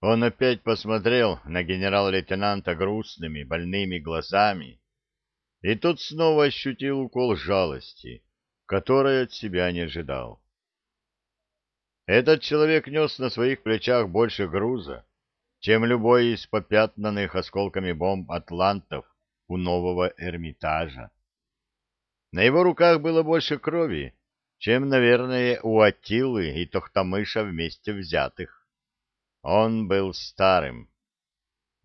Он опять посмотрел на генерал-лейтенанта грустными, больными глазами, и тут снова ощутил укол жалости, который от себя не ожидал. Этот человек нес на своих плечах больше груза, чем любой из попятнанных осколками бомб атлантов у нового Эрмитажа. На его руках было больше крови, чем, наверное, у Атилы и Тохтамыша вместе взятых. Он был старым.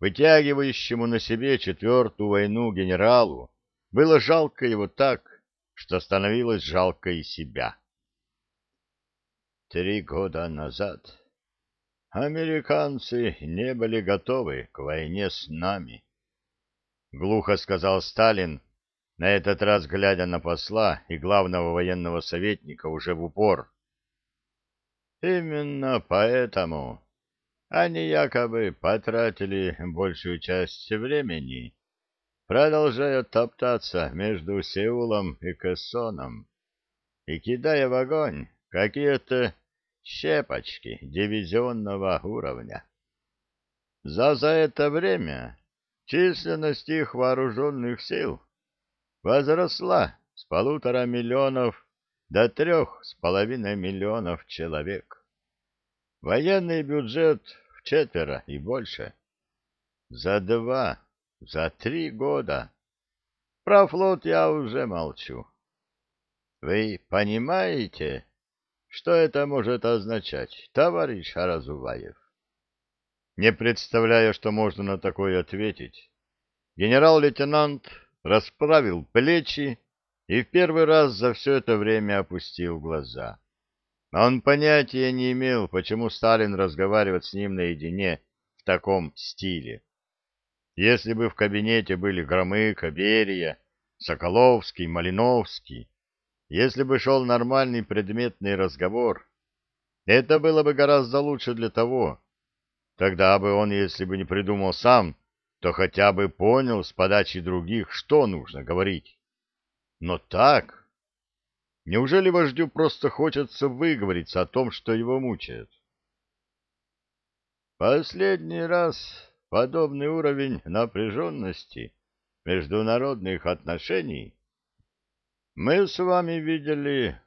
Вытягивающему на себе четвертую войну генералу было жалко его так, что становилось жалко и себя. Три года назад американцы не были готовы к войне с нами, — глухо сказал Сталин, на этот раз глядя на посла и главного военного советника уже в упор. Именно поэтому они якобы потратили большую часть времени, продолжая топтаться между Сеулом и Кессоном и кидая в огонь какие-то щепочки дивизионного уровня. За за это время численность их вооруженных сил возросла с полутора миллионов до трех с половиной миллионов человек. Военный бюджет четверо и больше. За два, за три года. Про флот я уже молчу. Вы понимаете, что это может означать, товарищ Аразуваев? Не представляя, что можно на такое ответить, генерал-лейтенант расправил плечи и в первый раз за все это время опустил глаза. Он понятия не имел, почему Сталин разговаривает с ним наедине в таком стиле. Если бы в кабинете были Громыко, Берия, Соколовский, Малиновский, если бы шел нормальный предметный разговор, это было бы гораздо лучше для того. Тогда бы он, если бы не придумал сам, то хотя бы понял с подачи других, что нужно говорить. Но так... Неужели вождю просто хочется выговориться о том, что его мучает? Последний раз подобный уровень напряженности международных отношений мы с вами видели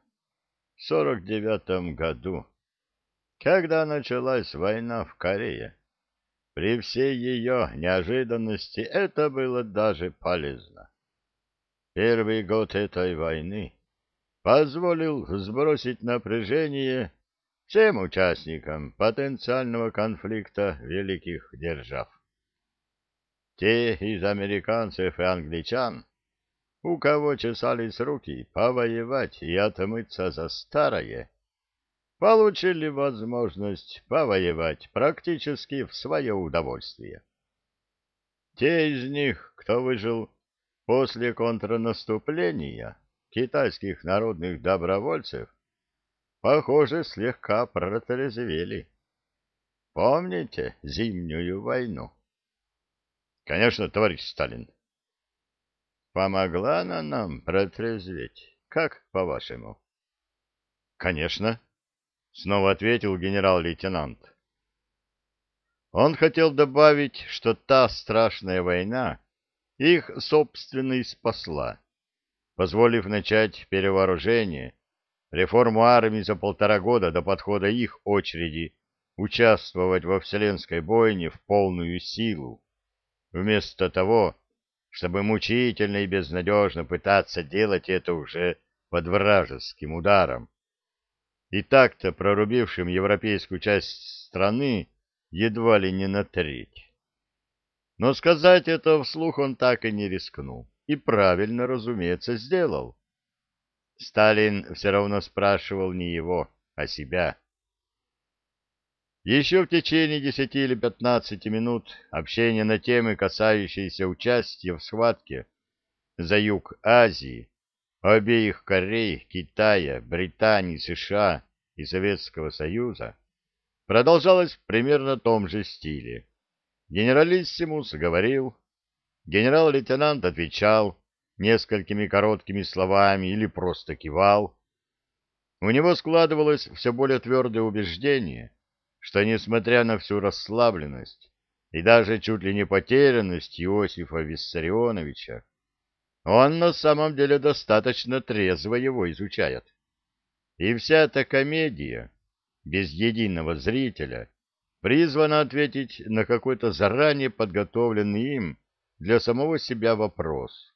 в сорок девятом году, когда началась война в Корее. При всей ее неожиданности это было даже полезно. Первый год этой войны позволил сбросить напряжение всем участникам потенциального конфликта великих держав. Те из американцев и англичан, у кого чесались руки повоевать и отмыться за старое, получили возможность повоевать практически в свое удовольствие. Те из них, кто выжил после контрнаступления китайских народных добровольцев, похоже, слегка протрезвели. Помните зимнюю войну? Конечно, товарищ Сталин. Помогла она нам протрезветь, как по-вашему? Конечно, снова ответил генерал-лейтенант. Он хотел добавить, что та страшная война их, собственно, и спасла, позволив начать перевооружение, реформу армии за полтора года до подхода их очереди участвовать во вселенской бойне в полную силу, вместо того, чтобы мучительно и безнадежно пытаться делать это уже под вражеским ударом и так-то прорубившим европейскую часть страны едва ли не на треть. Но сказать это вслух он так и не рискнул. И правильно, разумеется, сделал. Сталин все равно спрашивал не его, а себя. Еще в течение десяти или пятнадцати минут общения на темы, касающиеся участия в схватке за юг Азии, обеих Корей, Китая, Британии, США и Советского Союза продолжалось в примерно том же стиле. Генералиссимус говорил, генерал-лейтенант отвечал несколькими короткими словами или просто кивал. У него складывалось все более твердое убеждение, что, несмотря на всю расслабленность и даже чуть ли не потерянность Иосифа Виссарионовича, он на самом деле достаточно трезво его изучает. И вся эта комедия, без единого зрителя, призвана ответить на какой-то заранее подготовленный им для самого себя вопрос,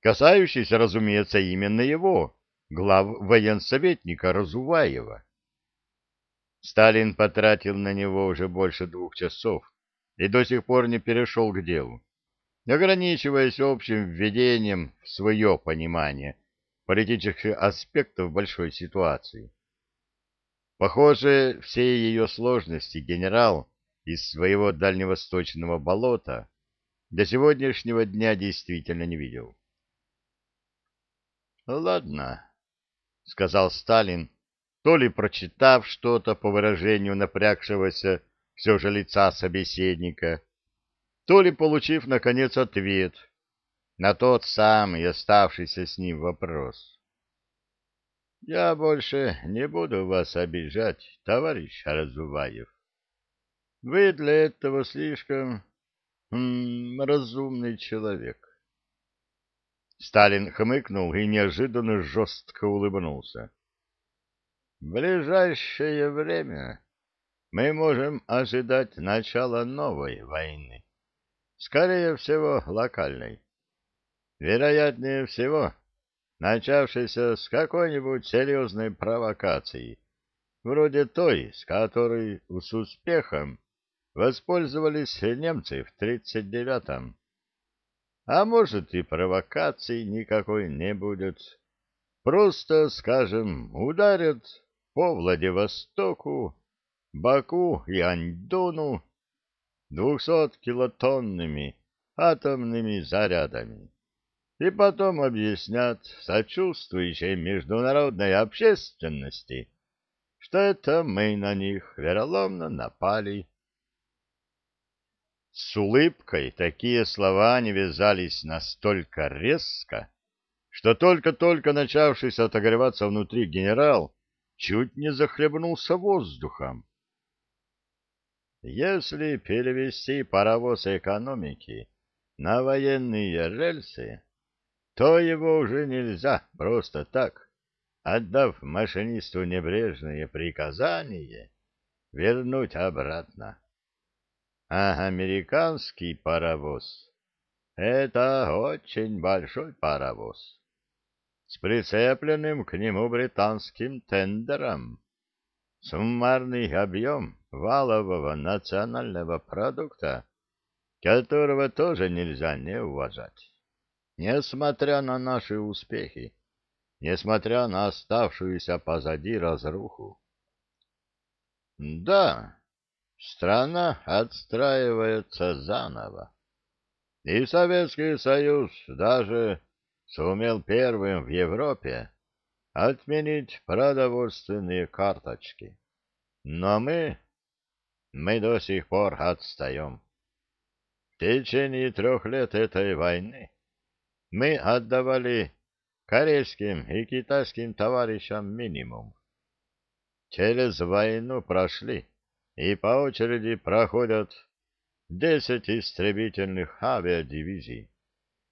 касающийся, разумеется, именно его, глав военсоветника Разуваева. Сталин потратил на него уже больше двух часов и до сих пор не перешел к делу, ограничиваясь общим введением в свое понимание политических аспектов большой ситуации. Похоже, все ее сложности генерал из своего дальневосточного болота до сегодняшнего дня действительно не видел. «Ладно», — сказал Сталин, то ли прочитав что-то по выражению напрягшегося все же лица собеседника, то ли получив, наконец, ответ на тот самый оставшийся с ним вопрос. «Я больше не буду вас обижать, товарищ Разуваев. Вы для этого слишком м разумный человек. Сталин хмыкнул и неожиданно жестко улыбнулся. В ближайшее время мы можем ожидать начала новой войны. Скорее всего, локальной. Вероятнее всего, начавшейся с какой-нибудь серьезной провокации, вроде той, с которой с успехом воспользовались немцы в 39-м. А может и провокаций никакой не будет. Просто, скажем, ударят по Владивостоку, Баку и Андону двухсоткилотонными атомными зарядами. И потом объяснят сочувствующей международной общественности, что это мы на них вероломно напали. С улыбкой такие слова не вязались настолько резко, что только-только начавшийся отогреваться внутри генерал чуть не захлебнулся воздухом. Если перевести паровоз экономики на военные рельсы, то его уже нельзя просто так, отдав машинисту небрежное приказание, вернуть обратно. А американский паровоз — это очень большой паровоз с прицепленным к нему британским тендером. Суммарный объем валового национального продукта, которого тоже нельзя не уважать. Несмотря на наши успехи, несмотря на оставшуюся позади разруху. Да, страна отстраивается заново. И Советский Союз даже сумел первым в Европе отменить продовольственные карточки. Но мы, мы до сих пор отстаем. В течение трех лет этой войны мы отдавали корейским и китайским товарищам минимум. Через войну прошли и по очереди проходят десять истребительных авиадивизий,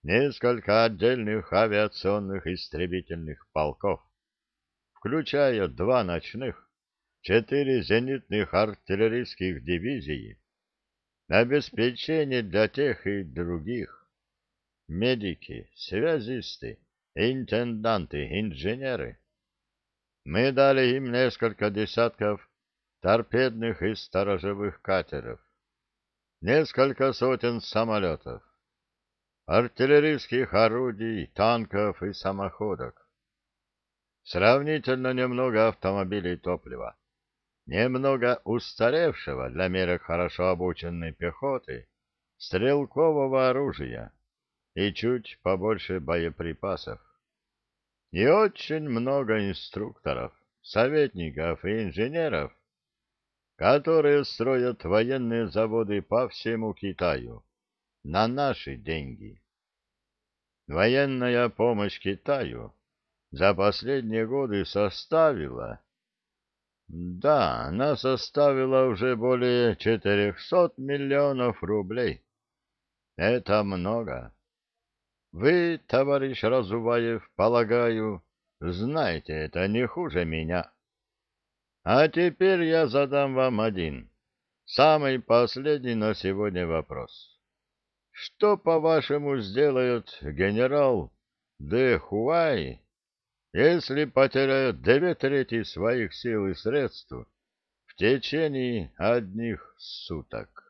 несколько отдельных авиационных истребительных полков, включая два ночных, четыре зенитных артиллерийских дивизии, обеспечение для тех и других, медики, связисты, интенданты, инженеры. Мы дали им несколько десятков торпедных и сторожевых катеров, несколько сотен самолетов, артиллерийских орудий, танков и самоходок, сравнительно немного автомобилей топлива, немного устаревшего для меры хорошо обученной пехоты, стрелкового оружия и чуть побольше боеприпасов. И очень много инструкторов, советников и инженеров, которые строят военные заводы по всему Китаю на наши деньги. Военная помощь Китаю за последние годы составила Да, она составила уже более 400 миллионов рублей. Это много. Вы, товарищ Разуваев, полагаю, знаете это не хуже меня. А теперь я задам вам один, самый последний на сегодня вопрос. Что, по-вашему, сделает генерал Де Хуай, если потеряет две трети своих сил и средств в течение одних суток?